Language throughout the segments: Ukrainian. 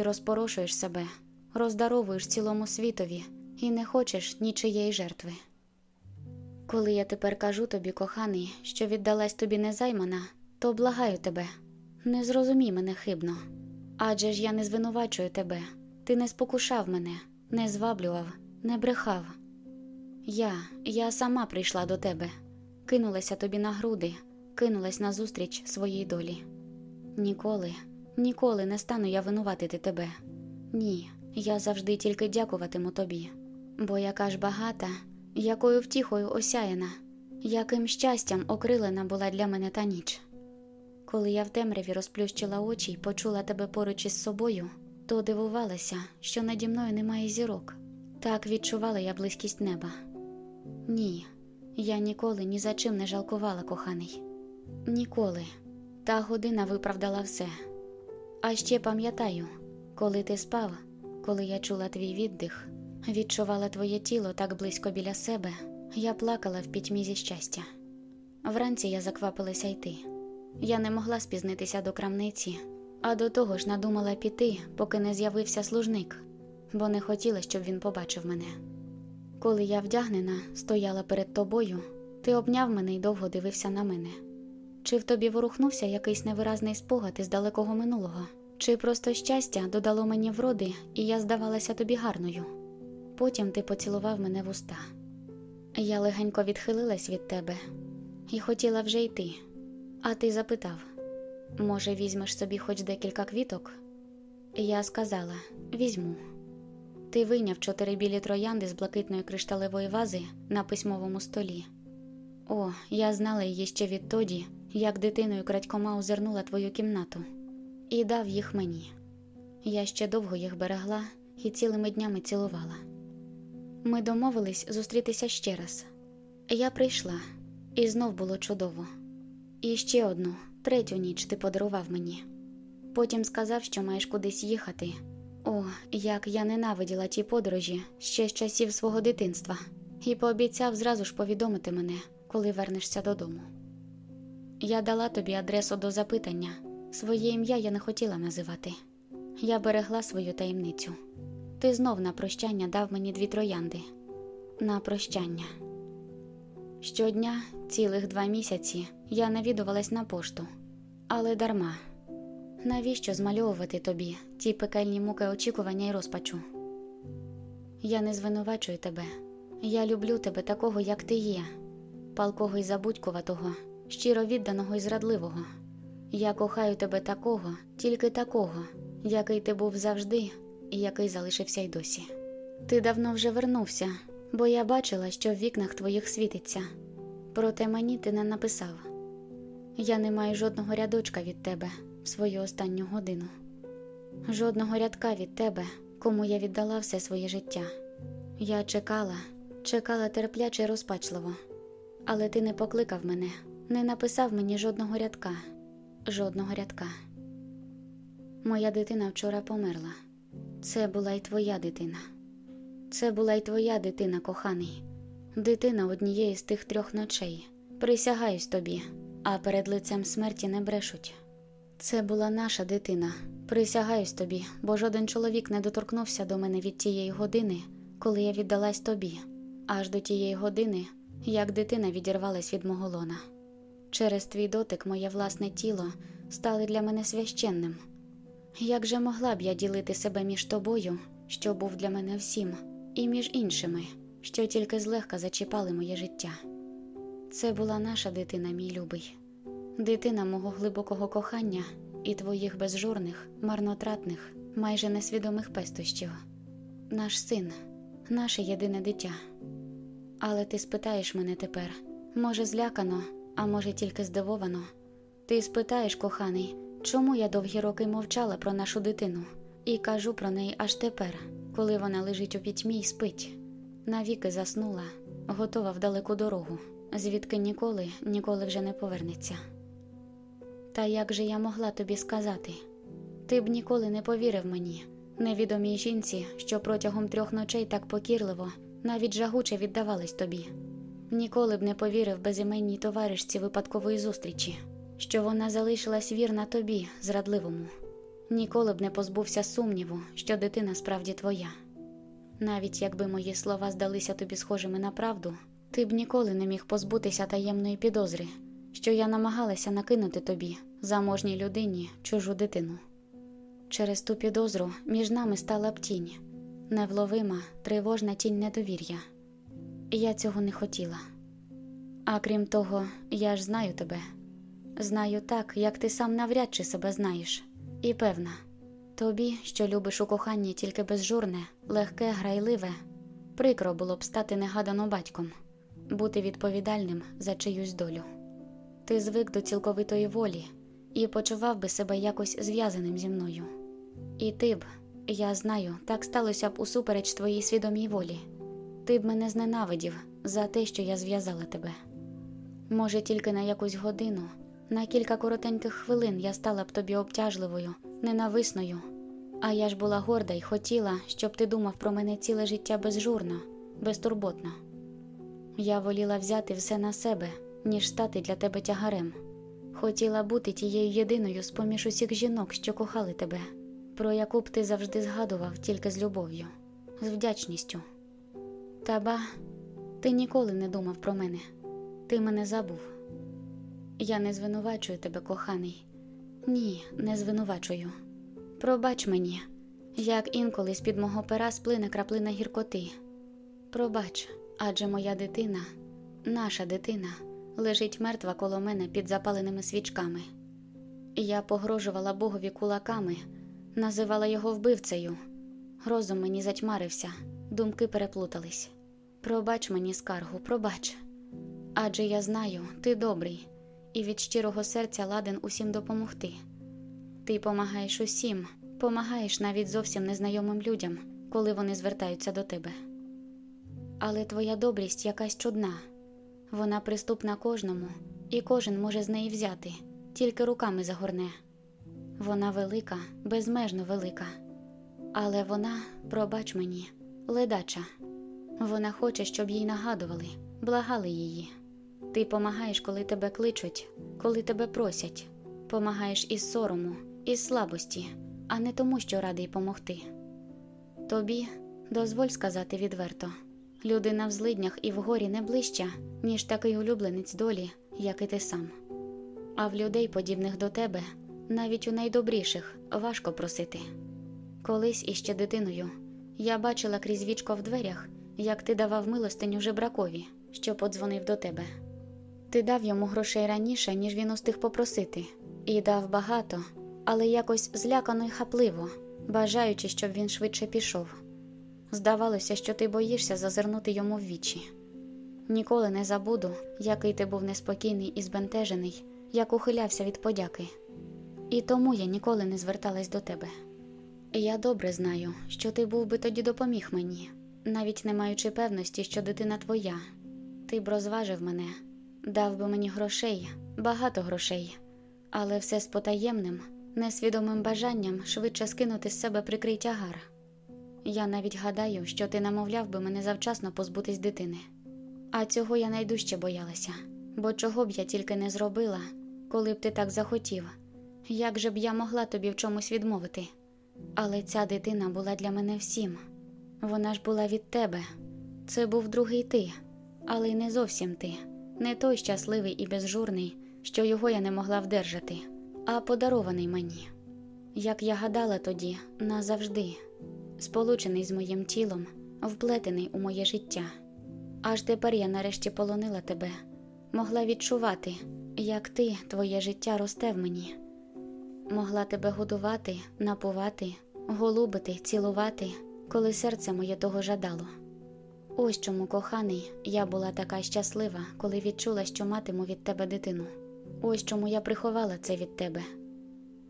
Ти розпорошуєш себе, роздаровуєш цілому світові і не хочеш нічиєї жертви. Коли я тепер кажу тобі, коханий, що віддалась тобі незаймана, то благаю тебе, не зрозумій мене хибно. Адже ж я не звинувачую тебе, ти не спокушав мене, не зваблював, не брехав. Я, я сама прийшла до тебе, кинулася тобі на груди, кинулась назустріч своїй долі. Ніколи, ніколи не стану я винуватити тебе. Ні, я завжди тільки дякуватиму тобі, бо яка ж багата, якою втіхою осяяна, яким щастям окрилена була для мене та ніч. Коли я в темряві розплющила очі й почула тебе поруч із собою, то дивувалася, що наді мною немає зірок. Так відчувала я близькість неба. Ні, я ніколи ні за чим не жалкувала, коханий. Ніколи. Та година виправдала все. А ще пам'ятаю, коли ти спав, коли я чула твій віддих, відчувала твоє тіло так близько біля себе, я плакала в пітьмі зі щастя. Вранці я заквапилася йти. Я не могла спізнитися до крамниці, а до того ж надумала піти, поки не з'явився служник, бо не хотіла, щоб він побачив мене. Коли я вдягнена, стояла перед тобою, ти обняв мене й довго дивився на мене. Чи в тобі ворухнувся якийсь невиразний спогад із далекого минулого, чи просто щастя додало мені вроди, і я здавалася тобі гарною. Потім ти поцілував мене в уста. Я легенько відхилилась від тебе і хотіла вже йти. А ти запитав може, візьмеш собі хоч декілька квіток? Я сказала візьму. Ти вийняв чотири білі троянди з блакитної кришталевої вази на письмовому столі. О, я знала її ще відтоді, як дитиною крадькома озирнула твою кімнату, і дав їх мені. Я ще довго їх берегла і цілими днями цілувала. Ми домовились зустрітися ще раз. Я прийшла, і знов було чудово. І ще одну, третю ніч ти подарував мені. Потім сказав, що маєш кудись їхати. О, як я ненавиділа ті подорожі ще з часів свого дитинства, і пообіцяв зразу ж повідомити мене, коли вернешся додому. Я дала тобі адресу до запитання, своє ім'я я не хотіла називати. Я берегла свою таємницю. Ти знов на прощання дав мені дві троянди. На прощання. Щодня, цілих два місяці, я навідувалась на пошту, але дарма. Навіщо змальовувати тобі ті пекельні муки очікування і розпачу? Я не звинувачую тебе. Я люблю тебе такого, як ти є, палкого і забудькуватого, щиро відданого і зрадливого. Я кохаю тебе такого, тільки такого, який ти був завжди і який залишився й досі. Ти давно вже вернувся, бо я бачила, що в вікнах твоїх світиться. Проте мені ти не написав. Я не маю жодного рядочка від тебе в свою останню годину, жодного рядка від тебе, кому я віддала все своє життя. Я чекала, чекала терпляче й розпачливо, але ти не покликав мене, не написав мені жодного рядка, жодного рядка. Моя дитина вчора померла. Це була й твоя дитина. Це була й твоя дитина, коханий, дитина однієї з тих трьох ночей. Присягаюсь тобі, а перед лицем смерті не брешуть. Це була наша дитина. Присягаюсь тобі, бо жоден чоловік не доторкнувся до мене від тієї години, коли я віддалась тобі, аж до тієї години, як дитина відірвалась від мого лона. Через твій дотик моє власне тіло стало для мене священним. Як же могла б я ділити себе між тобою, що був для мене всім, і між іншими, що тільки злегка зачіпали моє життя? Це була наша дитина, мій любий, дитина мого глибокого кохання і твоїх безжурних, марнотратних, майже несвідомих пестощів, наш син, наше єдине дитя. Але ти спитаєш мене тепер, може, злякано, а може, тільки здивовано. Ти спитаєш, коханий, чому я довгі роки мовчала про нашу дитину і кажу про неї аж тепер, коли вона лежить у пітьмі й спить, навіки заснула, готова в далеку дорогу, звідки ніколи, ніколи вже не повернеться. Та як же я могла тобі сказати? Ти б ніколи не повірив мені, невідомій жінці, що протягом трьох ночей так покірливо, навіть жагуче віддавались тобі. Ніколи б не повірив безіменній товаришці випадкової зустрічі, що вона залишилась вірна тобі, зрадливому. ніколи б не позбувся сумніву, що дитина справді твоя. Навіть якби мої слова здалися тобі схожими на правду, ти б ніколи не міг позбутися таємної підозри, що я намагалася накинути тобі, заможній людині, чужу дитину. Через ту підозру між нами стала б тінь, невловима, тривожна тінь недовір'я. Я цього не хотіла. А крім того, я ж знаю тебе. Знаю так, як ти сам навряд чи себе знаєш, і певна, тобі, що любиш у коханні тільки безжурне, легке, грайливе, прикро було б стати негадано батьком, бути відповідальним за чиюсь долю. Ти звик до цілковитої волі і почував би себе якось зв'язаним зі мною. І ти б, я знаю, так сталося б усупереч твоїй свідомій волі. Ти б мене зненавидів за те, що я зв'язала тебе. Може, тільки на якусь годину, на кілька коротеньких хвилин я стала б тобі обтяжливою, ненависною, а я ж була горда і хотіла, щоб ти думав про мене ціле життя безжурно, безтурботно. Я воліла взяти все на себе, ніж стати для тебе тягарем. Хотіла бути тією єдиною з поміж усіх жінок, що кохали тебе, про яку б ти завжди згадував тільки з любов'ю, з вдячністю. Та ба, ти ніколи не думав про мене, ти мене забув. Я не звинувачую тебе, коханий. Ні, не звинувачую. Пробач мені, як інколи з під мого пера сплине краплина гіркоти. Пробач, адже моя дитина, наша дитина, лежить мертва коло мене під запаленими свічками. Я погрожувала Богові кулаками, називала його вбивцею. Розум мені затьмарився, думки переплутались. Пробач мені скаргу, пробач. Адже я знаю, ти добрий і від щирого серця ладен усім допомогти. Ти помагаєш усім, помагаєш навіть зовсім незнайомим людям, коли вони звертаються до тебе. Але твоя добрість якась чудна, вона приступна кожному, і кожен може з неї взяти, тільки руками загорне. Вона велика, безмежно велика, але вона, пробач мені, ледача. Вона хоче, щоб їй нагадували, благали її. Ти помагаєш, коли тебе кличуть, коли тебе просять, помагаєш із сорому, із слабості, а не тому, що радий помогти. Тобі дозволь сказати відверто людина в злиднях і вгорі не ближча, ніж такий улюбленець долі, як і ти сам. А в людей, подібних до тебе, навіть у найдобріших, важко просити. Колись іще дитиною я бачила крізь вічко в дверях, як ти давав милостиню жебракові, що подзвонив до тебе. Ти дав йому грошей раніше, ніж він устиг попросити, і дав багато, але якось злякано й хапливо, бажаючи, щоб він швидше пішов. Здавалося, що ти боїшся зазирнути йому в вічі. Ніколи не забуду, який ти був неспокійний і збентежений, як ухилявся від подяки. І тому я ніколи не зверталась до тебе. Я добре знаю, що ти був би тоді допоміг мені, навіть не маючи певності, що дитина твоя. Ти б розважив мене, дав би мені грошей, багато грошей, але все з потаємним, несвідомим бажанням швидше скинути з себе прикрий тягар. Я навіть гадаю, що ти намовляв би мене завчасно позбутись дитини. А цього я найдужче боялася, бо чого б я тільки не зробила, коли б ти так захотів, як же б я могла тобі в чомусь відмовити? Але ця дитина була для мене всім. Вона ж була від тебе. Це був другий ти, але й не зовсім ти, не той щасливий і безжурний, що його я не могла вдержати, а подарований мені. Як я гадала тоді, назавжди, сполучений з моїм тілом, вплетений у моє життя. Аж тепер я нарешті полонила тебе, могла відчувати, як ти, твоє життя росте в мені, могла тебе годувати, напувати, голубити, цілувати, коли серце моє того жадало. Ось чому, коханий, я була така щаслива, коли відчула, що матиму від тебе дитину. Ось чому я приховала це від тебе.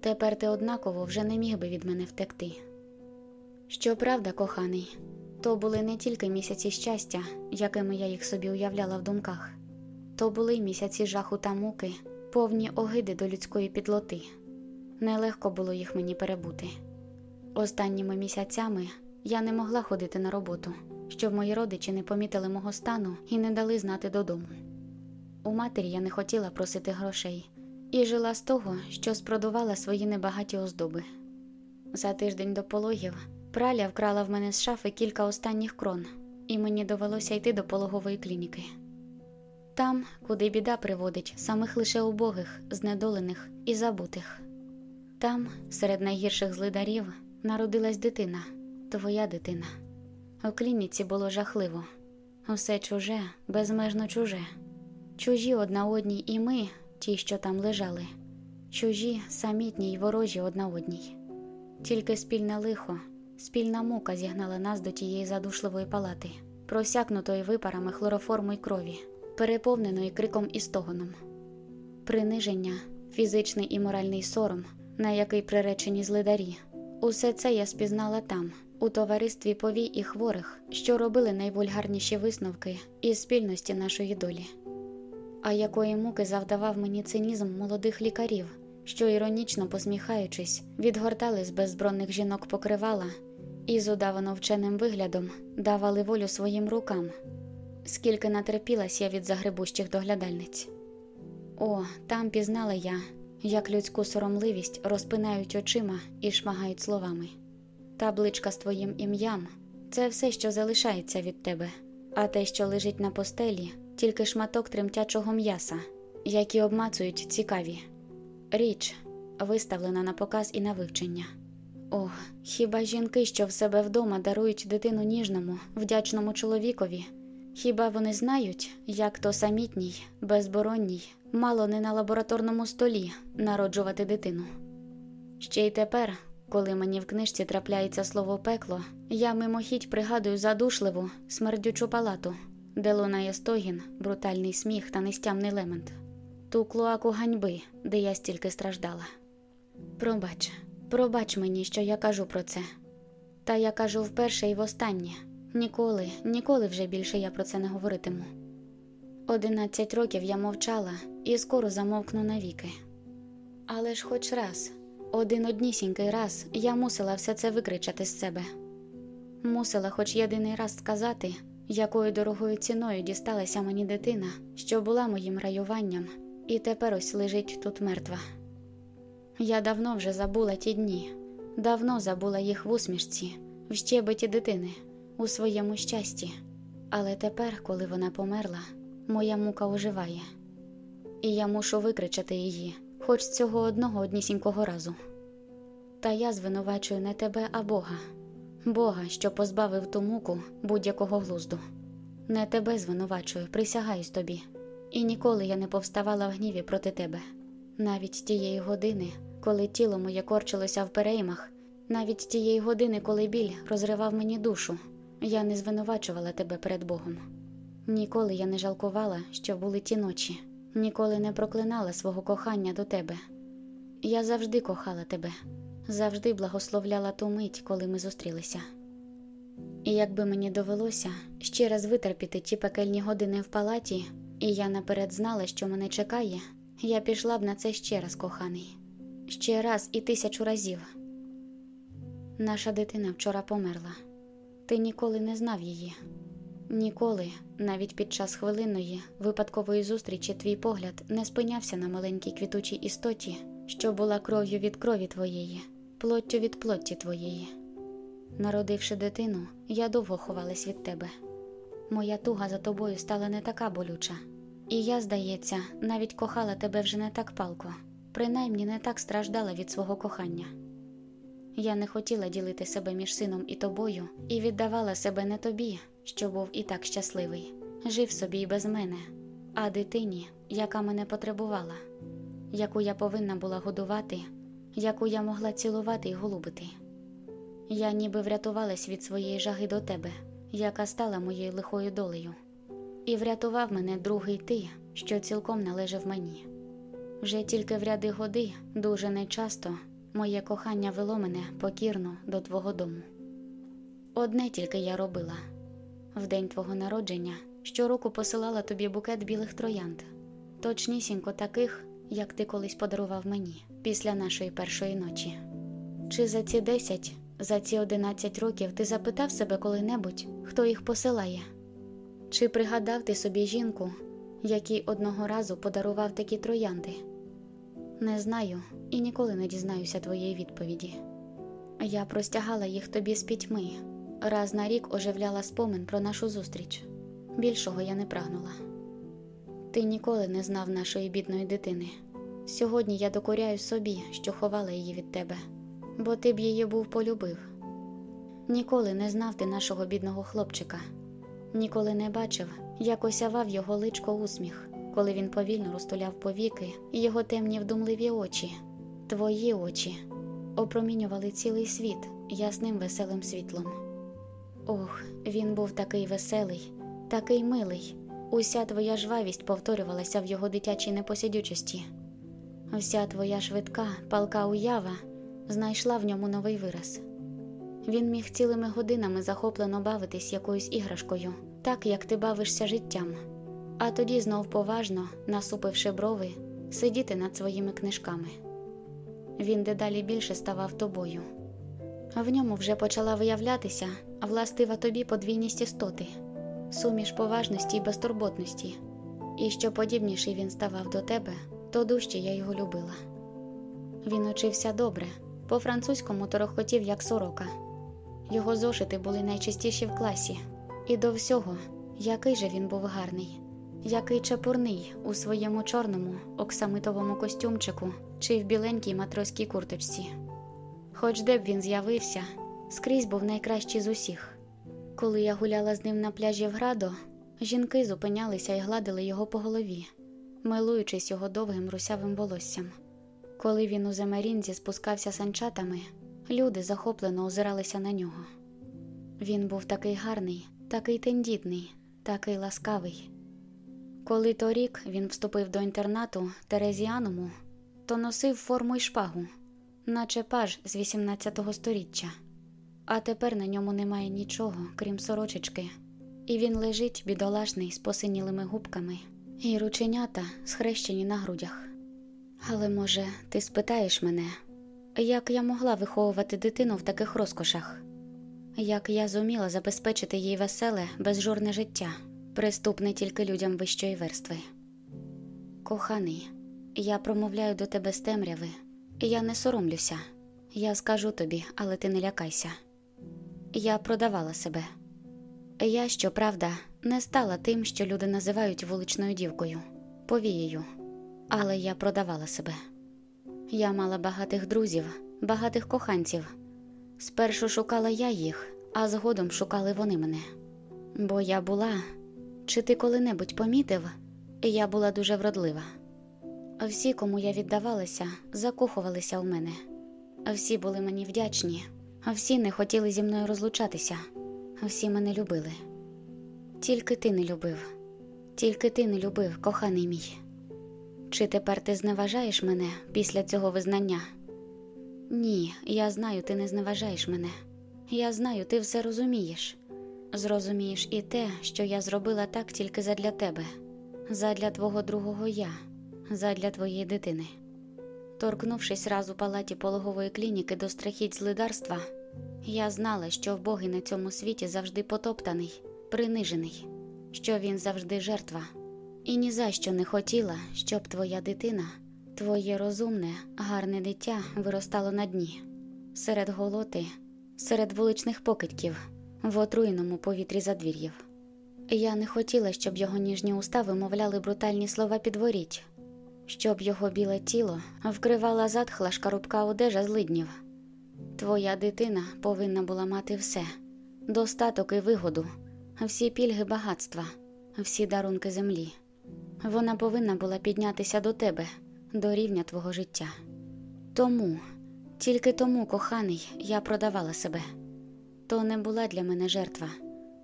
Тепер ти однаково вже не міг би від мене втекти. Щоправда, коханий, то були не тільки місяці щастя, якими я їх собі уявляла в думках, то були місяці жаху та муки, повні огиди до людської підлоти. Нелегко було їх мені перебути. Останніми місяцями я не могла ходити на роботу, щоб мої родичі не помітили мого стану і не дали знати додому. У матері я не хотіла просити грошей і жила з того, що спродувала свої небагаті оздоби. За тиждень до пологів праля вкрала в мене з шафи кілька останніх крон, і мені довелося йти до пологової клініки. Там, куди біда приводить самих лише убогих, знедолених і забутих. Там, серед найгірших злидарів, народилась дитина, твоя дитина. У клініці було жахливо, усе чуже, безмежно чуже. Чужі одна одній і ми, ті, що там лежали, чужі, самітні й ворожі одна одній. Тільки спільне лихо, спільна мука зігнала нас до тієї задушливої палати, просякнутої випарами хлороформу й крові, переповненої криком і стогоном. Приниження, фізичний і моральний сором, на який приречені злидарі. Усе це я спізнала там, у товаристві повій і хворих, що робили найвульгарніші висновки із спільності нашої долі. А якої муки завдавав мені цинізм молодих лікарів, що, іронічно посміхаючись, відгортали з беззбронних жінок покривала і з удавано вченим виглядом давали волю своїм рукам, скільки натерпілась я від загребущих доглядальниць. О, там пізнала я, як людську соромливість розпинають очима і шмагають словами. Табличка з твоїм ім'ям це все, що залишається від тебе, а те, що лежить на постелі, тільки шматок тремтячого м'яса, які обмацують цікаві. Річ виставлена на показ і на вивчення. Ох, хіба жінки, що в себе вдома дарують дитину ніжному, вдячному чоловікові, хіба вони знають, як то самітній, безборонній, мало не на лабораторному столі народжувати дитину? Ще й тепер, коли мені в книжці трапляється слово пекло, я мимохідь пригадую задушливу, смердючу палату, де лунає стогін, брутальний сміх та нестямний лемент, ту клоаку ганьби, де я стільки страждала. Пробач, пробач мені, що я кажу про це. Та я кажу вперше і востаннє ніколи, ніколи вже більше я про це не говоритиму. Одинадцять років я мовчала і скоро замовкну навіки. Але ж хоч раз, один однісінький раз я мусила все це викричати з себе. Мусила хоч єдиний раз сказати, якою дорогою ціною дісталася мені дитина, що була моїм раюванням, і тепер ось лежить тут мертва. Я давно вже забула ті дні, давно забула їх в усмішці, в щебеті дитини, у своєму щасті. Але тепер, коли вона померла, моя мука оживає, і я мушу викричати її, хоч цього одного однісінького разу. Та я звинувачую не тебе, а Бога, Бога, що позбавив ту муку будь-якого глузду. Не тебе звинувачую, присягаюсь тобі, і ніколи я не повставала в гніві проти тебе, навіть тієї години, коли тіло моє корчилося в переймах, навіть тієї години, коли біль розривав мені душу, я не звинувачувала тебе перед Богом. Ніколи я не жалкувала, що були ті ночі, ніколи не проклинала свого кохання до тебе. Я завжди кохала тебе, завжди благословляла ту мить, коли ми зустрілися. І якби мені довелося ще раз витерпіти ті пекельні години в палаті, і я наперед знала, що мене чекає, я пішла б на це ще раз, коханий, ще раз і тисячу разів. Наша дитина вчора померла. Ти ніколи не знав її. Ніколи, навіть під час хвилинної, випадкової зустрічі, твій погляд не спинявся на маленькій квітучій істоті, що була кров'ю від крові твоєї, плоттю від плотті твоєї. Народивши дитину, я довго ховалась від тебе. Моя туга за тобою стала не така болюча, і я, здається, навіть кохала тебе вже не так палко, принаймні не так страждала від свого кохання. Я не хотіла ділити себе між сином і тобою, і віддавала себе не тобі, що був і так щасливий, жив собі і без мене, а дитині, яка мене потребувала, яку я повинна була годувати, яку я могла цілувати і голубити. Я ніби врятувалась від своєї жаги до тебе, яка стала моєю лихою долею, і врятував мене другий ти, що цілком належав мені. Вже тільки в ряди годи, дуже нечасто, моє кохання вело мене покірно до твого дому. Одне тільки я робила в день твого народження щороку посилала тобі букет білих троянд, точнісінько таких, як ти колись подарував мені після нашої першої ночі. Чи за ці десять, за ці одинадцять років ти запитав себе коли-небудь, хто їх посилає? Чи пригадав ти собі жінку, якій одного разу подарував такі троянди? Не знаю і ніколи не дізнаюся твоєї відповіді. Я простягала їх тобі з пітьми. Раз на рік оживляла спомин про нашу зустріч. Більшого я не прагнула. Ти ніколи не знав нашої бідної дитини. Сьогодні я докоряю собі, що ховала її від тебе, бо ти б її був полюбив. Ніколи не знав ти нашого бідного хлопчика, ніколи не бачив, як осявав його личко усміх, коли він повільно розтуляв повіки, його темні вдумливі очі, твої очі, опромінювали цілий світ ясним веселим світлом. Ох, він був такий веселий, такий милий. Уся твоя жвавість повторювалася в його дитячій непосидючості. Вся твоя швидка, палка уява знайшла в ньому новий вираз. Він міг цілими годинами захоплено бавитись якоюсь іграшкою, так як ти бавишся життям, а тоді знов поважно, насупивши брови, сидіти над своїми книжками. Він дедалі більше ставав тобою. В ньому вже почала виявлятися властива тобі подвійність істоти, суміш поважності й безтурботності, і що подібніший він ставав до тебе, то дужче я його любила. Він учився добре, по-французькому торохотів, як сорока. Його зошити були найчистіші в класі, і до всього, який же він був гарний, який чепурний у своєму чорному оксамитовому костюмчику чи в біленькій матроській курточці. Хоч де б він з'явився, скрізь був найкращий з усіх. Коли я гуляла з ним на пляжі в Градо, жінки зупинялися і гладили його по голові, милуючись його довгим русявим волоссям. Коли він у Замерінзі спускався санчатами, люди захоплено озиралися на нього. Він був такий гарний, такий тендітний, такий ласкавий. Коли торік він вступив до інтернату Терезіаному, то носив форму й шпагу, наче паж з 18-го сторіччя, а тепер на ньому немає нічого, крім сорочечки, і він лежить бідолашний з посинілими губками, і рученята схрещені на грудях. Але, може, ти спитаєш мене, як я могла виховувати дитину в таких розкошах? Як я зуміла забезпечити їй веселе, безжурне життя, приступне тільки людям вищої верстви? Коханий, я промовляю до тебе з темряви, я не соромлюся. Я скажу тобі, але ти не лякайся. Я продавала себе. Я, щоправда, не стала тим, що люди називають вуличною дівкою, повією, але я продавала себе. Я мала багатих друзів, багатих коханців. Спершу шукала я їх, а згодом шукали вони мене. Бо я була, чи ти коли-небудь помітив, я була дуже вродлива. Всі, кому я віддавалася, закохувалися у мене. Всі були мені вдячні, всі не хотіли зі мною розлучатися, всі мене любили. Тільки ти не любив, тільки ти не любив, коханий мій. Чи тепер ти зневажаєш мене після цього визнання? Ні, я знаю, ти не зневажаєш мене. Я знаю, ти все розумієш. Зрозумієш і те, що я зробила так тільки задля тебе, задля твого другого я, задля твоєї дитини. Торкнувшись раз у палаті пологової клініки до страхіть злидарства, я знала, що вбогий на цьому світі завжди потоптаний, принижений, що він завжди жертва. І ні за що не хотіла, щоб твоя дитина, твоє розумне, гарне дитя виростало на дні, серед голоти, серед вуличних покидьків, в отруєному повітрі задвір'їв. Я не хотіла, щоб його ніжні уста вимовляли брутальні слова підворіть, щоб його біле тіло вкривала затхла шкарубка одежа з злиднів. Твоя дитина повинна була мати все достаток і вигоду, всі пільги багатства, всі дарунки землі. Вона повинна була піднятися до тебе, до рівня твого життя. Тому, тільки тому, коханий, я продавала себе. То не була для мене жертва,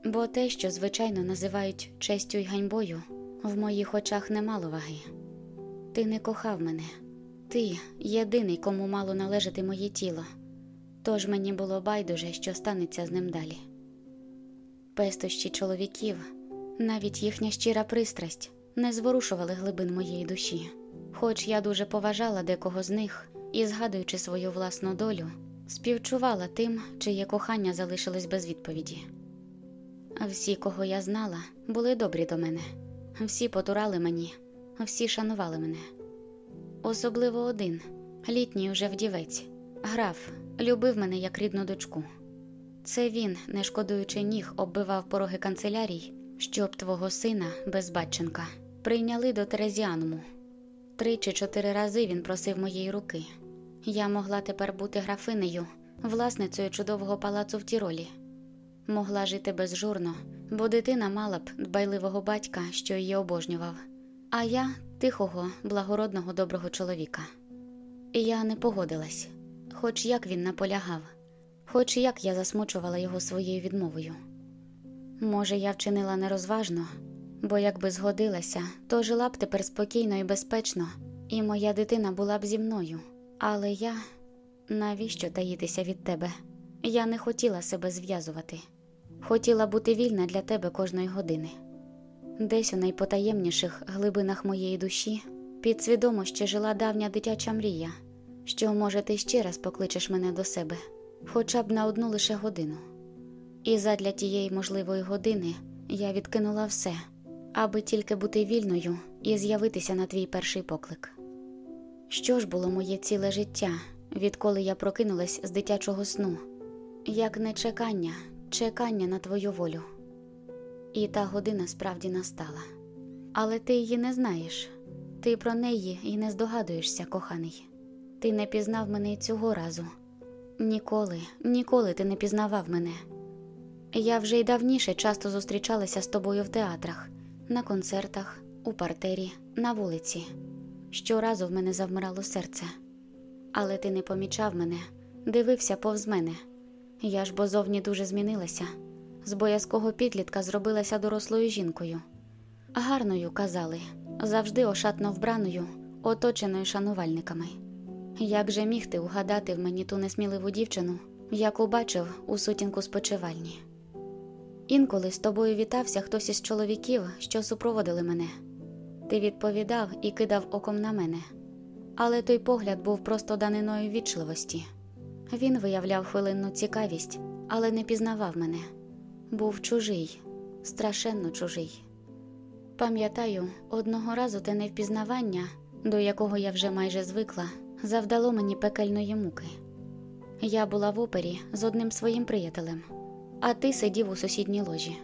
бо те, що звичайно називають честю й ганьбою, в моїх очах не мало ваги. Ти не кохав мене, ти єдиний, кому мало належати моє тіло, тож мені було байдуже, що станеться з ним далі. Пестощі чоловіків, навіть їхня щира пристрасть не зворушували глибин моєї душі, хоч я дуже поважала декого з них і, згадуючи свою власну долю, співчувала тим, чиє кохання залишилось без відповіді. Всі, кого я знала, були добрі до мене, всі потурали мені, всі шанували мене. Особливо один, літній уже вдівець, Граф любив мене як рідну дочку. Це він, не шкодуючи ніг, оббивав пороги канцелярій, щоб твого сина, безбатченка, прийняли до Терезіануму. Три чи чотири рази він просив моєї руки. Я могла тепер бути графинею, власницею чудового палацу в Тіролі. Могла жити безжурно, бо дитина мала б дбайливого батька, що її обожнював, а я тихого, благородного, доброго чоловіка. І я не погодилась, хоч як він наполягав, хоч як я засмучувала його своєю відмовою. Може, я вчинила нерозважно, бо якби згодилася, то жила б тепер спокійно і безпечно, і моя дитина була б зі мною. Але я навіщо таїтися від тебе? Я не хотіла себе зв'язувати, хотіла бути вільна для тебе кожної години. Десь у найпотаємніших глибинах моєї душі підсвідомо ще жила давня дитяча мрія, що, може, ти ще раз покличеш мене до себе, хоча б на одну лише годину. І задля тієї можливої години я відкинула все, аби тільки бути вільною і з'явитися на твій перший поклик. Що ж було моє ціле життя, відколи я прокинулась з дитячого сну, як не чекання, чекання на твою волю. І та година справді настала. Але ти її не знаєш, ти про неї і не здогадуєшся, коханий. Ти не пізнав мене і цього разу. Ніколи, ніколи ти не пізнавав мене. Я вже й давніше часто зустрічалася з тобою в театрах, на концертах, у партері, на вулиці. Щоразу в мене завмирало серце. Але ти не помічав мене, дивився повз мене. Я ж бо зовні дуже змінилася. З боязкого підлітка зробилася дорослою жінкою. Гарною, казали, завжди ошатно вбраною, оточеною шанувальниками. Як же міг ти угадати в мені ту несміливу дівчину, яку бачив у сутінку спочивальні? Інколи з тобою вітався хтось із чоловіків, що супроводили мене. Ти відповідав і кидав оком на мене, але той погляд був просто даниною вічливості. Він виявляв хвилинну цікавість, але не пізнавав мене. Був чужий, страшенно чужий. Пам'ятаю, одного разу те невпізнавання, до якого я вже майже звикла, завдало мені пекельної муки. Я була в опері з одним своїм приятелем, а ти сидів у сусідній ложі.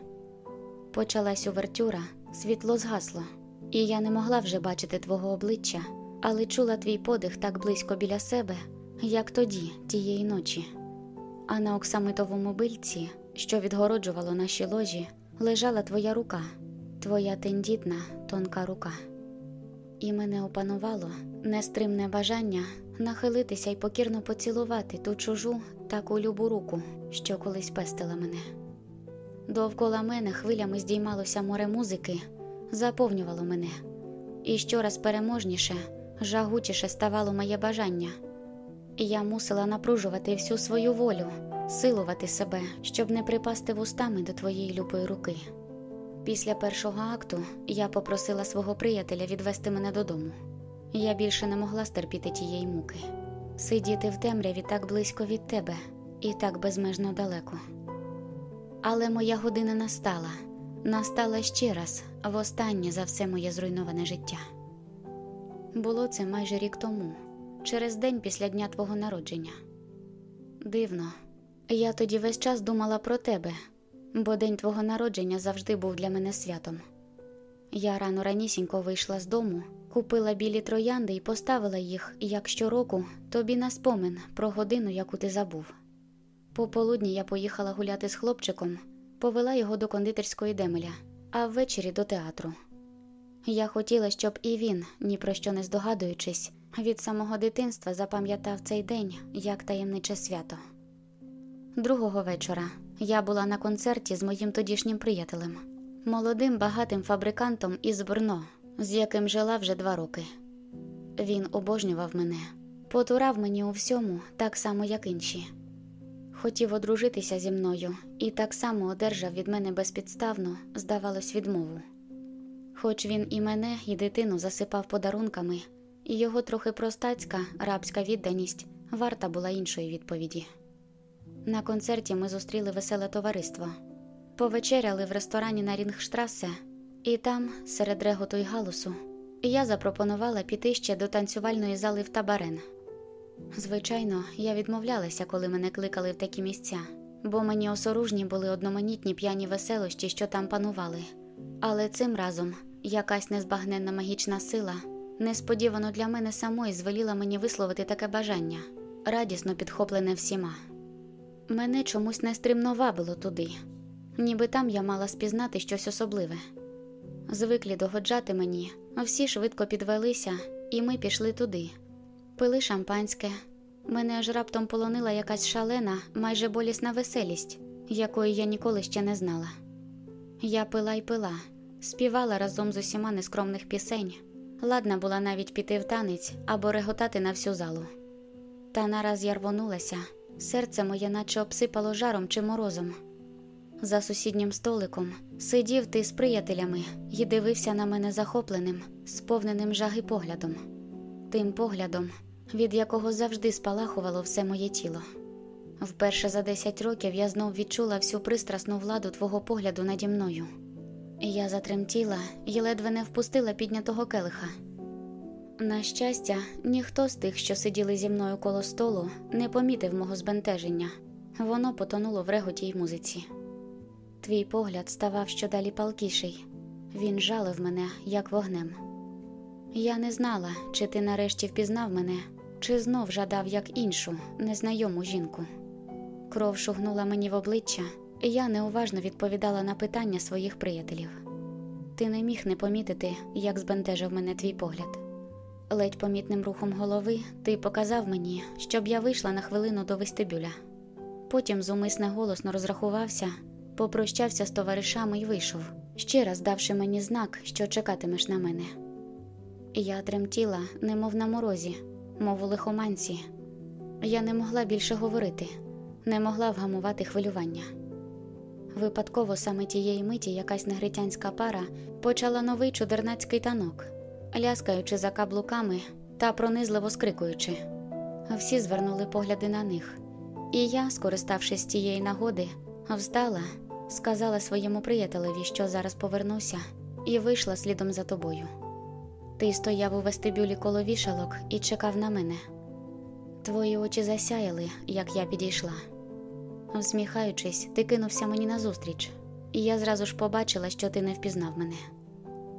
Почалась увертюра, світло згасло, і я не могла вже бачити твого обличчя, але чула твій подих так близько біля себе, як тоді, тієї ночі. А на оксамитовому бильці, що відгороджувало наші ложі, лежала твоя рука, твоя тендітна, тонка рука. І мене опанувало нестримне бажання нахилитися і покірно поцілувати ту чужу таку любу руку, що колись пестила мене. Довкола мене хвилями здіймалося море музики, заповнювало мене, і щораз переможніше, жагучіше ставало моє бажання. Я мусила напружувати всю свою волю, силувати себе, щоб не припасти вустами до твоєї любої руки. Після першого акту я попросила свого приятеля відвести мене додому. Я більше не могла стерпіти тієї муки, сидіти в темряві так близько від тебе і так безмежно далеко. Але моя година настала, настала ще раз, востаннє за все моє зруйноване життя. Було це майже рік тому, через день після дня твого народження. Дивно, я тоді весь час думала про тебе, бо день твого народження завжди був для мене святом. Я рано ранісінько вийшла з дому, купила білі троянди і поставила їх, як щороку, тобі на спомин про годину, яку ти забув. Пополудні я поїхала гуляти з хлопчиком, повела його до кондитерської демеля, а ввечері до театру. Я хотіла, щоб і він, ні про що не здогадуючись, від самого дитинства запам'ятав цей день як таємниче свято. Другого вечора я була на концерті з моїм тодішнім приятелем, молодим багатим фабрикантом із Брно, з яким жила вже два роки. Він обожнював мене, потурав мені у всьому, так само, як інші. Хотів одружитися зі мною і так само одержав від мене безпідставну, здавалось, відмову. Хоч він і мене, і дитину засипав подарунками, і його трохи простацька рабська відданість варта була іншої відповіді. На концерті ми зустріли веселе товариство, повечеряли в ресторані на Рінгштрасе, і там, серед реготу й галусу, я запропонувала піти ще до танцювальної зали в табарен. Звичайно, я відмовлялася, коли мене кликали в такі місця, бо мені осоружні були одноманітні п'яні веселощі, що там панували. Але цим разом якась незбагненна магічна сила несподівано для мене самої звеліла мені висловити таке бажання, радісно підхоплене всіма. Мене чомусь нестримно вабило туди, ніби там я мала спізнати щось особливе. Звиклі догоджати мені, всі швидко підвелися, і ми пішли туди. Пили шампанське. Мене аж раптом полонила якась шалена, майже болісна веселість, якої я ніколи ще не знала. Я пила й пила, співала разом з усіма нескромних пісень, ладна була навіть піти в танець або реготати на всю залу. Та нараз я рвонулася, серце моє наче обсипало жаром чи морозом. За сусіднім столиком сидів ти з приятелями і дивився на мене захопленим, сповненим жаги поглядом, тим поглядом, від якого завжди спалахувало все моє тіло. Вперше за 10 років я знов відчула всю пристрасну владу твого погляду наді мною. Я затремтіла і ледве не впустила піднятого келиха. На щастя, ніхто з тих, що сиділи зі мною коло столу, не помітив мого збентеження. Воно потонуло в реготі й музиці. Твій погляд ставав щодалі палкіший. Він жалив мене, як вогнем. Я не знала, чи ти нарешті впізнав мене, чи знов жадав як іншу, незнайому жінку. Кров шугнула мені в обличчя, і я неуважно відповідала на питання своїх приятелів. Ти не міг не помітити, як збентежив мене твій погляд. Ледь помітним рухом голови ти показав мені, щоб я вийшла на хвилину до вестибюля. Потім зумисне голосно розрахувався, попрощався з товаришами і вийшов, ще раз давши мені знак, що чекатимеш на мене. Я тремтіла, немов на морозі, мов у лихоманці. Я не могла більше говорити, не могла вгамувати хвилювання. Випадково саме тієї миті якась негритянська пара почала новий чудернацький танок, ляскаючи за каблуками та пронизливо скрикуючи. Всі звернули погляди на них, і я, скориставшись тієї нагоди, встала, сказала своєму приятелеві, що зараз повернуся, і вийшла слідом за тобою. Ти стояв у вестибюлі коло вішалок і чекав на мене. Твої очі засяяли, як я підійшла. Усміхаючись, ти кинувся мені назустріч, і я зразу ж побачила, що ти не впізнав мене.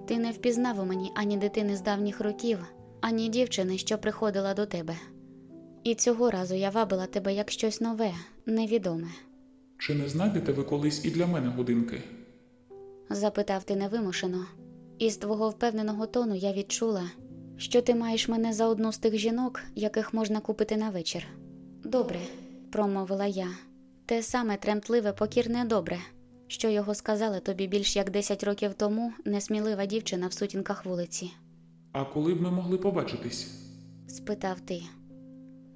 Ти не впізнав у мені ані дитини з давніх років, ані дівчини, що приходила до тебе. І цього разу я вабила тебе як щось нове, невідоме. Чи не знайдете ви колись і для мене годинки? запитав ти невимушено, і з твого впевненого тону я відчула, що ти маєш мене за одну з тих жінок, яких можна купити на вечір. Добре, промовила я, те саме тремтливе, покірне добре, що його сказала тобі більш як 10 років тому несмілива дівчина в сутінках вулиці. А коли б ми могли побачитись? спитав ти.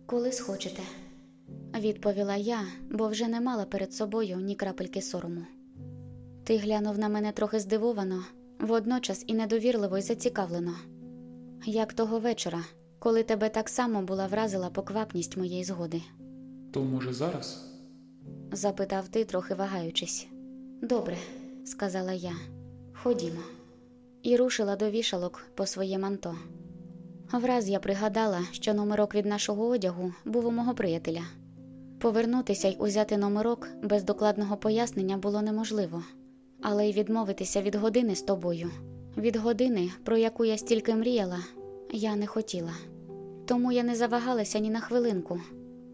Коли схочете, відповіла я, бо вже не мала перед собою ні крапельки сорому. Ти глянув на мене трохи здивовано, водночас і недовірливо й зацікавлено, як того вечора, коли тебе так само була вразила поквапність моєї згоди, То може зараз? запитав ти, трохи вагаючись. Добре, сказала я, ходімо, і рушила до вішалок по своє манто. Враз я пригадала, що номерок від нашого одягу був у мого приятеля. Повернутися й узяти номерок без докладного пояснення було неможливо, але й відмовитися від години з тобою, від години, про яку я стільки мріяла, я не хотіла. Тому я не завагалася ні на хвилинку,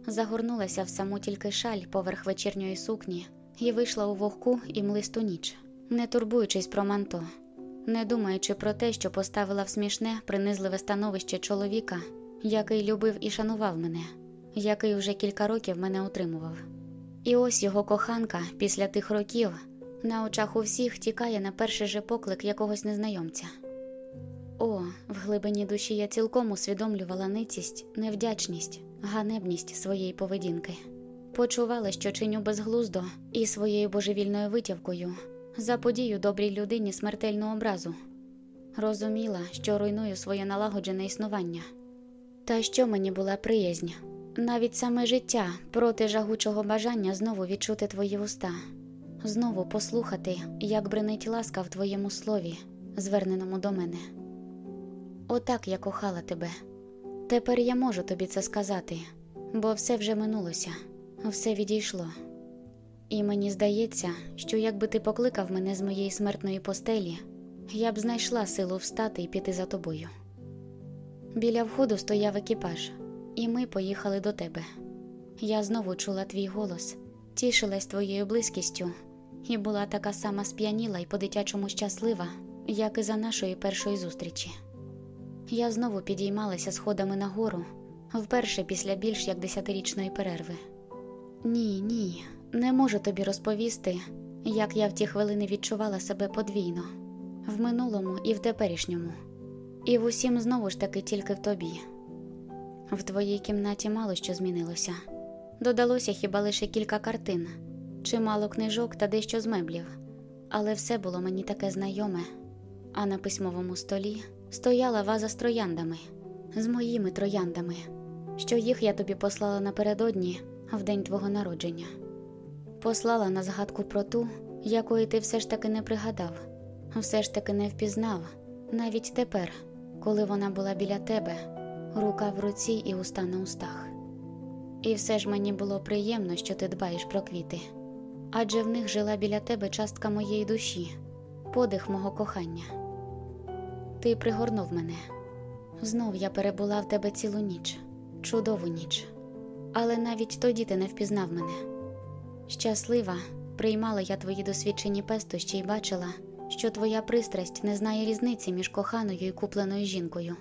загорнулася в саму тільки шаль поверх вечірньої сукні і вийшла у вогку і млисту ніч, не турбуючись про манто не думаючи про те, що поставила в смішне, принизливе становище чоловіка, який любив і шанував мене, який вже кілька років мене утримував. І ось його коханка після тих років на очах у всіх тікає на перший же поклик якогось незнайомця. О, в глибині душі я цілком усвідомлювала ницість, невдячність, ганебність своєї поведінки. Почувала, що чиню безглуздо і своєю божевільною витівкою заподію добрій людині смертельну образу. Розуміла, що руйную своє налагоджене існування. Та що мені була приязнь, навіть саме життя проти жагучого бажання знову відчути твої уста, знову послухати, як бренить ласка в твоєму слові, зверненому до мене. Отак я кохала тебе, Тепер я можу тобі це сказати, бо все вже минулося, все відійшло. І мені здається, що якби ти покликав мене з моєї смертної постелі, я б знайшла силу встати і піти за тобою. Біля входу стояв екіпаж, і ми поїхали до тебе. Я знову чула твій голос, тішилась твоєю близькістю і була така сама сп'яніла і по-дитячому щаслива, як і за нашої першої зустрічі. Я знову підіймалася сходами нагору, вперше після більш як десятирічної перерви. Ні, ні, не можу тобі розповісти, як я в ті хвилини відчувала себе подвійно в минулому і в теперішньому, і в усім знову ж таки тільки в тобі. В твоїй кімнаті мало що змінилося. Додалося хіба лише кілька картин, чимало книжок та дещо з меблів, але все було мені таке знайоме. А на письмовому столі стояла ваза з трояндами, з моїми трояндами, що їх я тобі послала напередодні в день твого народження. Послала на згадку про ту, якої ти все ж таки не пригадав, все ж таки не впізнав, навіть тепер, коли вона була біля тебе, рука в руці і уста на устах. І все ж мені було приємно, що ти дбаєш про квіти, адже в них жила біля тебе частка моєї душі, подих мого кохання. Ти пригорнув мене. Знов я перебула в тебе цілу ніч, чудову ніч. Але навіть тоді ти не впізнав мене. Щаслива, приймала я твої досвідчені пестощі і бачила, що твоя пристрасть не знає різниці між коханою і купленою жінкою,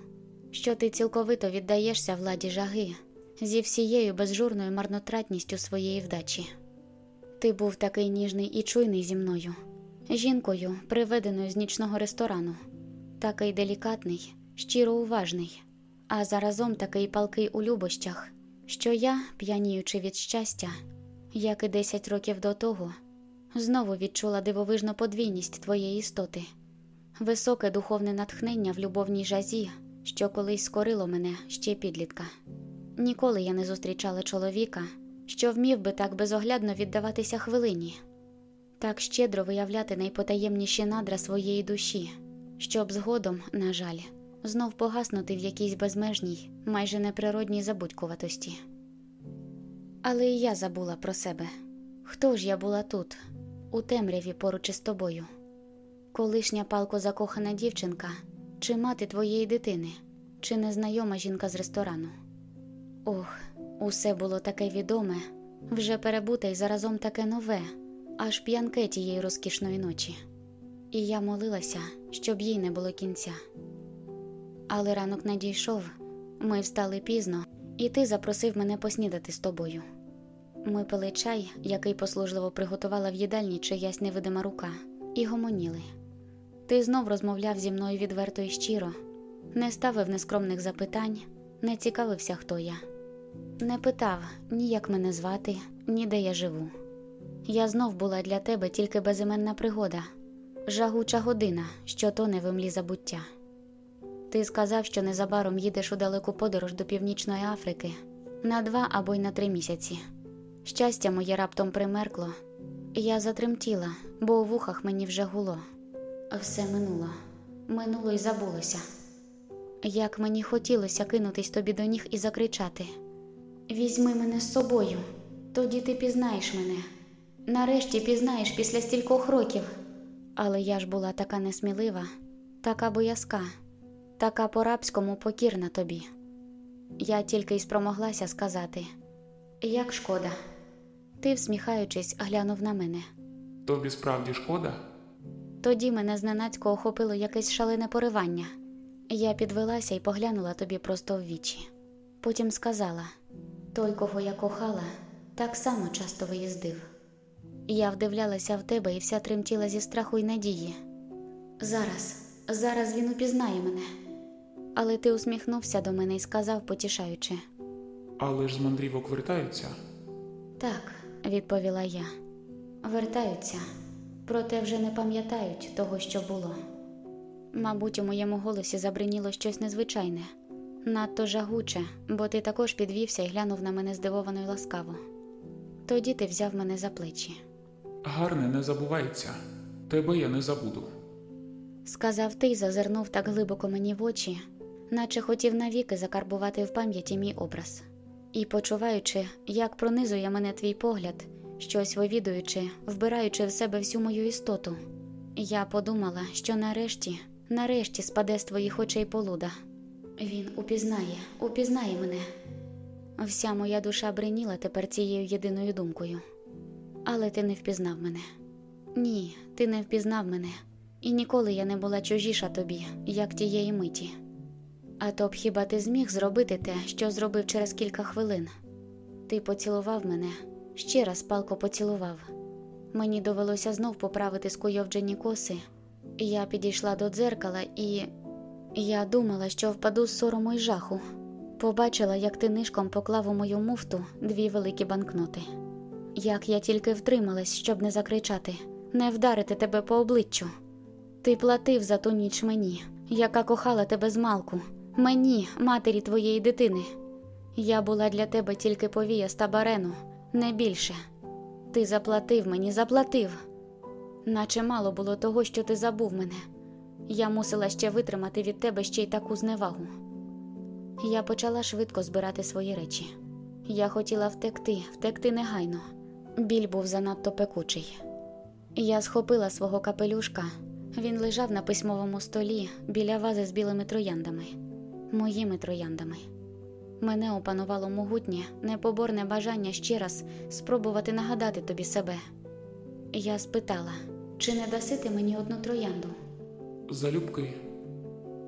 що ти цілковито віддаєшся владі жаги зі всією безжурною марнотратністю своєї вдачі. Ти був такий ніжний і чуйний зі мною, жінкою, приведеною з нічного ресторану, такий делікатний, щиро уважний, а заразом такий палкий у любощах, що я, п'яніючи від щастя, як і десять років до того, знову відчула дивовижну подвійність твоєї істоти, високе духовне натхнення в любовній жазі, що колись скорило мене ще підлітка. Ніколи я не зустрічала чоловіка, що вмів би так безоглядно віддаватися хвилині, так щедро виявляти найпотаємніші надра своєї душі, щоб згодом, на жаль, знов погаснути в якійсь безмежній, майже неприродній забудькуватості. Але і я забула про себе. Хто ж я була тут, у темряві поруч із тобою? Колишня палко закохана дівчинка, чи мати твоєї дитини, чи незнайома жінка з ресторану? Ох, усе було таке відоме, вже перебуте й заразом таке нове, аж п'янке тієї розкішної ночі. І я молилася, щоб їй не було кінця. Але ранок надійшов, ми встали пізно, і ти запросив мене поснідати з тобою. Ми пили чай, який послужливо приготувала в їдальні чиясь невидима рука, і гомоніли. Ти знов розмовляв зі мною відверто і щиро, не ставив нескромних запитань, не цікавився, хто я. Не питав ні як мене звати, ні де я живу. Я знов була для тебе тільки безіменна пригода, жагуча година, що тоне в імлі забуття. Ти сказав, що незабаром їдеш у далеку подорож до Північної Африки на два або й на три місяці. Щастя моє раптом примеркло, я затремтіла, бо у вухах мені вже гуло. Все минуло, минуло і забулося. Як мені хотілося кинутись тобі до ніг і закричати: Візьми мене з собою, тоді ти пізнаєш мене. Нарешті пізнаєш після стількох років. Але я ж була така несмілива, така боязка, така по-рабському покірна тобі. Я тільки й спромоглася сказати: Як шкода. Ти, всміхаючись, глянув на мене. Тобі справді шкода? Тоді мене зненацько охопило якесь шалене поривання. Я підвелася і поглянула тобі просто в вічі. Потім сказала: той, кого я кохала, так само часто виїздив. Я вдивлялася в тебе і вся тремтіла зі страху й надії. Зараз, зараз він упізнає мене. Але ти усміхнувся до мене і сказав, потішаючи. Але ж з мандрівок вертаються. Так, відповіла я. Вертаються, проте вже не пам'ятають того, що було. Мабуть, у моєму голосі забриніло щось незвичайне, надто жагуче, бо ти також підвівся і глянув на мене здивовано й ласкаво. Тоді ти взяв мене за плечі. Гарне не забувається. Тебе я не забуду. Сказав ти й зазирнув так глибоко мені в очі, наче хотів навіки закарбувати в пам'яті мій образ. І почуваючи, як пронизує мене твій погляд, щось вивідуючи, вбираючи в себе всю мою істоту, я подумала, що нарешті, нарешті спаде з твоїх очей полуда. Він упізнає, упізнає мене. Вся моя душа бреніла тепер цією єдиною думкою. Але ти не впізнав мене. Ні, ти не впізнав мене, і ніколи я не була чужіша тобі, як тієї миті. А то б хіба ти зміг зробити те, що зробив через кілька хвилин? Ти поцілував мене, ще раз палко поцілував. Мені довелося знов поправити скуйовджені коси. Я підійшла до дзеркала і. Я думала, що впаду з сорому й жаху. Побачила, як ти нишком поклав у мою муфту дві великі банкноти. Як я тільки втрималась, щоб не закричати, не вдарити тебе по обличчю. Ти платив за ту ніч мені, яка кохала тебе з малку, мені, матері твоєї дитини. Я була для тебе тільки повіяста барену, не більше. Ти заплатив мені, заплатив. Наче мало було того, що ти забув мене. Я мусила ще витримати від тебе ще й таку зневагу. Я почала швидко збирати свої речі. Я хотіла втекти, втекти негайно. Біль був занадто пекучий. Я схопила свого капелюшка. Він лежав на письмовому столі біля вази з білими трояндами, моїми трояндами. Мене опанувало могутнє, непоборне бажання ще раз спробувати нагадати тобі себе. Я спитала, чи не даси ти мені одну троянду? Залюбки,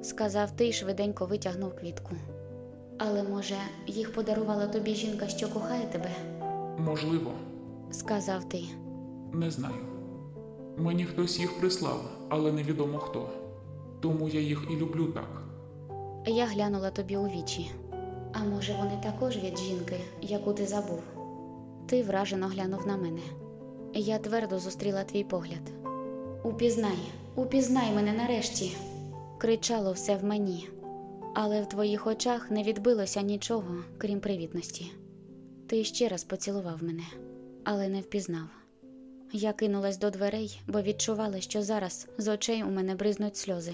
сказав ти й швиденько витягнув квітку. Але, може, їх подарувала тобі жінка, що кохає тебе? можливо, сказав ти. не знаю. Мені хтось їх прислав, але невідомо хто. Тому я їх і люблю так. Я глянула тобі у вічі. А може, вони також від жінки, яку ти забув? Ти вражено глянув на мене. Я твердо зустріла твій погляд. Упізнай, упізнай мене нарешті. кричало все в мені, але в твоїх очах не відбилося нічого, крім привітності. Ти ще раз поцілував мене, але не впізнав. Я кинулась до дверей, бо відчувала, що зараз з очей у мене бризнуть сльози,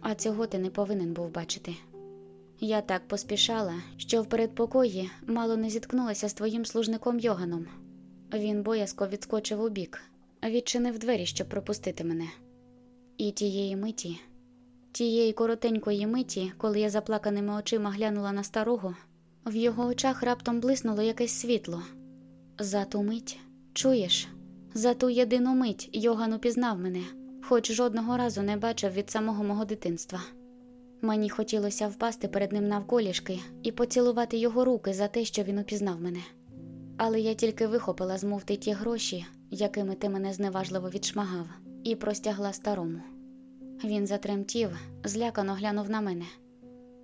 а цього ти не повинен був бачити. Я так поспішала, що в передпокої мало не зіткнулася з твоїм служником Йоганом. Він боязко відскочив у бік, відчинив двері, щоб пропустити мене. І тієї миті, тієї коротенької миті, коли я заплаканими очима глянула на старого, в його очах раптом блиснуло якесь світло. За ту мить, чуєш, за ту єдину мить Йоган упізнав мене, хоч жодного разу не бачив від самого мого дитинства. Мені хотілося впасти перед ним навколішки і поцілувати його руки за те, що він упізнав мене. Але я тільки вихопила з муфти ті гроші, якими ти мене зневажливо відшмагав, і простягла старому. Він затремтів, злякано глянув на мене.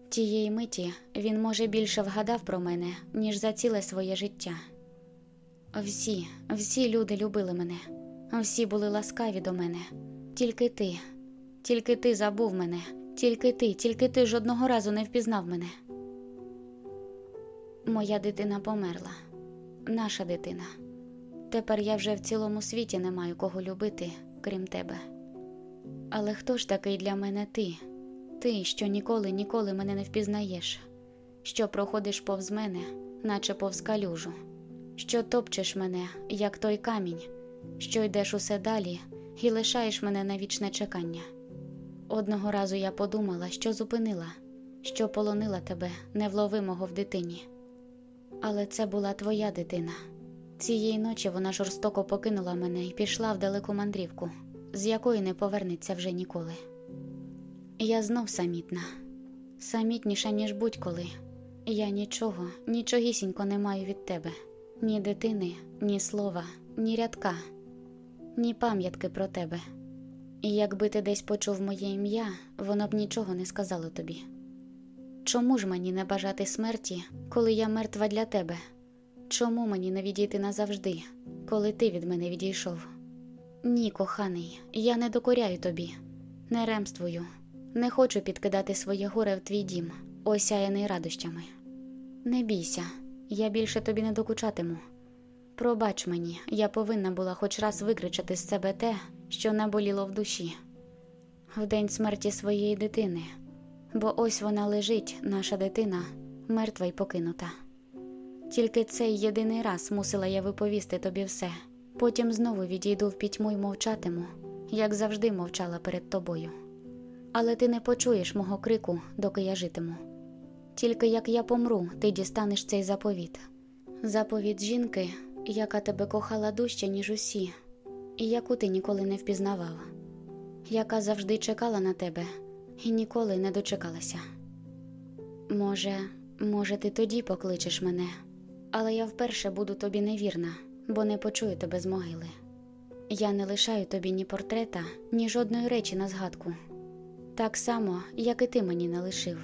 Тієї миті він, може, більше вгадав про мене, ніж за ціле своє життя. Всі, всі люди любили мене, всі були ласкаві до мене. Тільки ти, тільки ти забув мене, тільки ти, тільки ти жодного разу не впізнав мене. Моя дитина померла, наша дитина. Тепер я вже в цілому світі не маю кого любити, крім тебе. Але хто ж такий для мене ти? Ти, що ніколи, ніколи мене не впізнаєш, що проходиш повз мене, наче повз калюжу, що топчеш мене, як той камінь, що йдеш усе далі і лишаєш мене на вічне чекання. Одного разу я подумала, що зупинила, що полонила тебе невловимого в дитині. Але це була твоя дитина. Цієї ночі вона жорстоко покинула мене і пішла в далеку мандрівку, з якої не повернеться вже ніколи. Я знов самітна, самітніша, ніж будь-коли. Я нічого, нічогісінько не маю від тебе, ні дитини, ні слова, ні рядка, ні пам'ятки про тебе. І якби ти десь почув моє ім'я, воно б нічого не сказало тобі. Чому ж мені не бажати смерті, коли я мертва для тебе? Чому мені не відійти назавжди, коли ти від мене відійшов? Ні, коханий, я не докоряю тобі, не ремствую, не хочу підкидати своє горе в твій дім, осяяний радощами. Не бійся, я більше тобі не докучатиму. Пробач мені, я повинна була хоч раз викричати з себе те, що наболіло в душі. В день смерті своєї дитини, бо ось вона лежить, наша дитина, мертва й покинута. Тільки цей єдиний раз мусила я виповісти тобі все. Потім знову відійду в пітьму й мовчатиму, як завжди мовчала перед тобою. Але ти не почуєш мого крику, доки я житиму. Тільки як я помру, ти дістанеш цей заповіт. Заповіт жінки, яка тебе кохала дужче, ніж усі, і яку ти ніколи не впізнавав, яка завжди чекала на тебе і ніколи не дочекалася. Може, може, ти тоді покличеш мене, але я вперше буду тобі невірна, бо не почую тебе з могили. Я не лишаю тобі ні портрета, ні жодної речі на згадку. Так само, як і ти мені не лишив.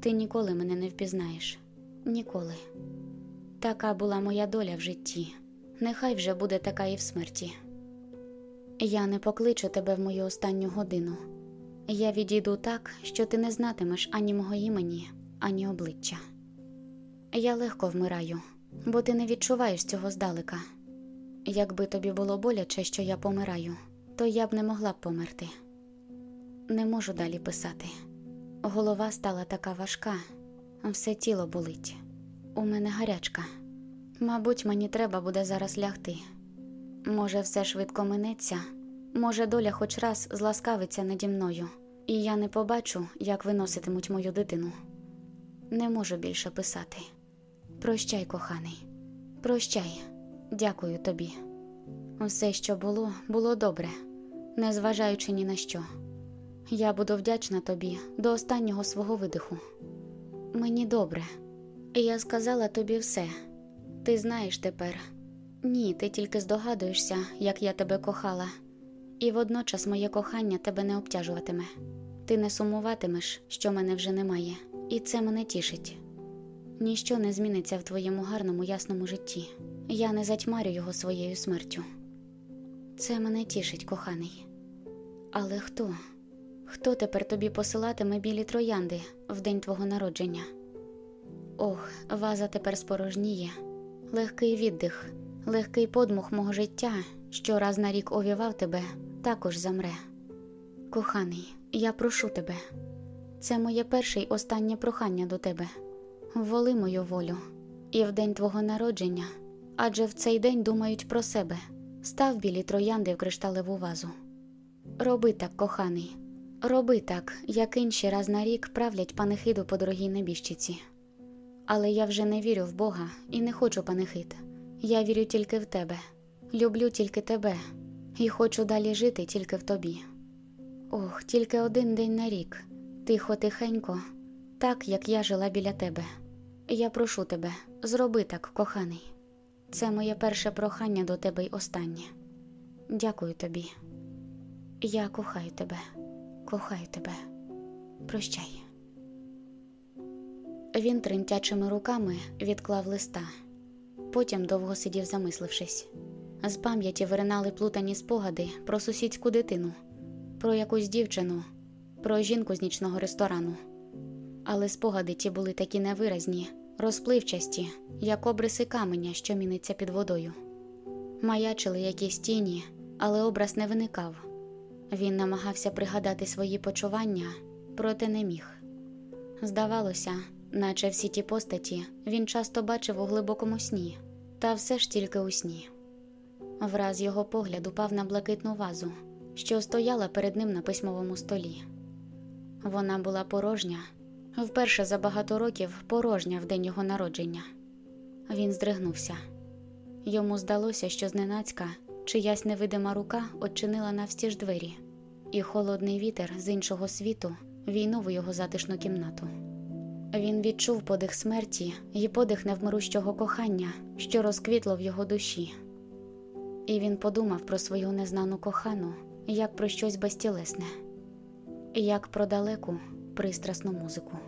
Ти ніколи мене не впізнаєш. Ніколи. Така була моя доля в житті. Нехай вже буде така і в смерті. Я не покличу тебе в мою останню годину. Я відійду так, що ти не знатимеш ані мого імені, ані обличчя. Я легко вмираю, бо ти не відчуваєш цього здалека. Якби тобі було боляче, що я помираю, то я б не могла б померти. Не можу далі писати. Голова стала така важка, все тіло болить. У мене гарячка. Мабуть, мені треба буде зараз лягти. Може, все швидко минеться, може, доля хоч раз зласкавиться наді мною, і я не побачу, як виноситимуть мою дитину. Не можу більше писати. Прощай, коханий, прощай, дякую тобі. Все, що було, було добре, незважаючи ні на що. Я буду вдячна тобі до останнього свого видиху. Мені добре, я сказала тобі все. Ти знаєш тепер. Ні, ти тільки здогадуєшся, як я тебе кохала, і водночас моє кохання тебе не обтяжуватиме. Ти не сумуватимеш, що мене вже немає, і це мене тішить. Ніщо не зміниться в твоєму гарному ясному житті. Я не затьмарю його своєю смертю. Це мене тішить, коханий. Але хто? Хто тепер тобі посилатиме білі троянди в день твого народження? Ох, ваза тепер спорожніє, легкий віддих, легкий подмух мого життя, що раз на рік овівав тебе, також замре. Коханий, я прошу тебе. Це моє перше й останнє прохання до тебе. Воли мою волю, і в день твого народження, адже в цей день думають про себе, став білі троянди в кришталеву вазу. Роби так, коханий, роби так, як інші раз на рік правлять панихиду по дорогій небіжчиці. Але я вже не вірю в Бога і не хочу панихид. Я вірю тільки в тебе, люблю тільки тебе і хочу далі жити тільки в тобі. Ох, тільки один день на рік, тихо, тихенько, так як я жила біля тебе. Я прошу тебе, зроби так, коханий. Це моє перше прохання до тебе й останнє. Дякую тобі. Я кохаю тебе, кохаю тебе. Прощай. Він тремтячими руками відклав листа, потім довго сидів, замислившись. З пам'яті виринали плутані спогади про сусідську дитину, про якусь дівчину, про жінку з нічного ресторану. Але спогади ті були такі невиразні, розпливчасті, як обриси каменя, що міниться під водою. Маячили якісь тіні, але образ не виникав. Він намагався пригадати свої почування, проте не міг. Здавалося, наче всі ті постаті він часто бачив у глибокому сні, та все ж тільки у сні. Враз його погляд упав на блакитну вазу, що стояла перед ним на письмовому столі. Вона була порожня, вперше за багато років порожня в день його народження. Він здригнувся. Йому здалося, що зненацька чиясь невидима рука очинила навстіж двері, і холодний вітер з іншого світу війнув у його затишну кімнату. Він відчув подих смерті і подих невмирущого кохання, що розквітло в його душі. І він подумав про свою незнану кохану, як про щось безтілесне, як про далеку пристрасну музику.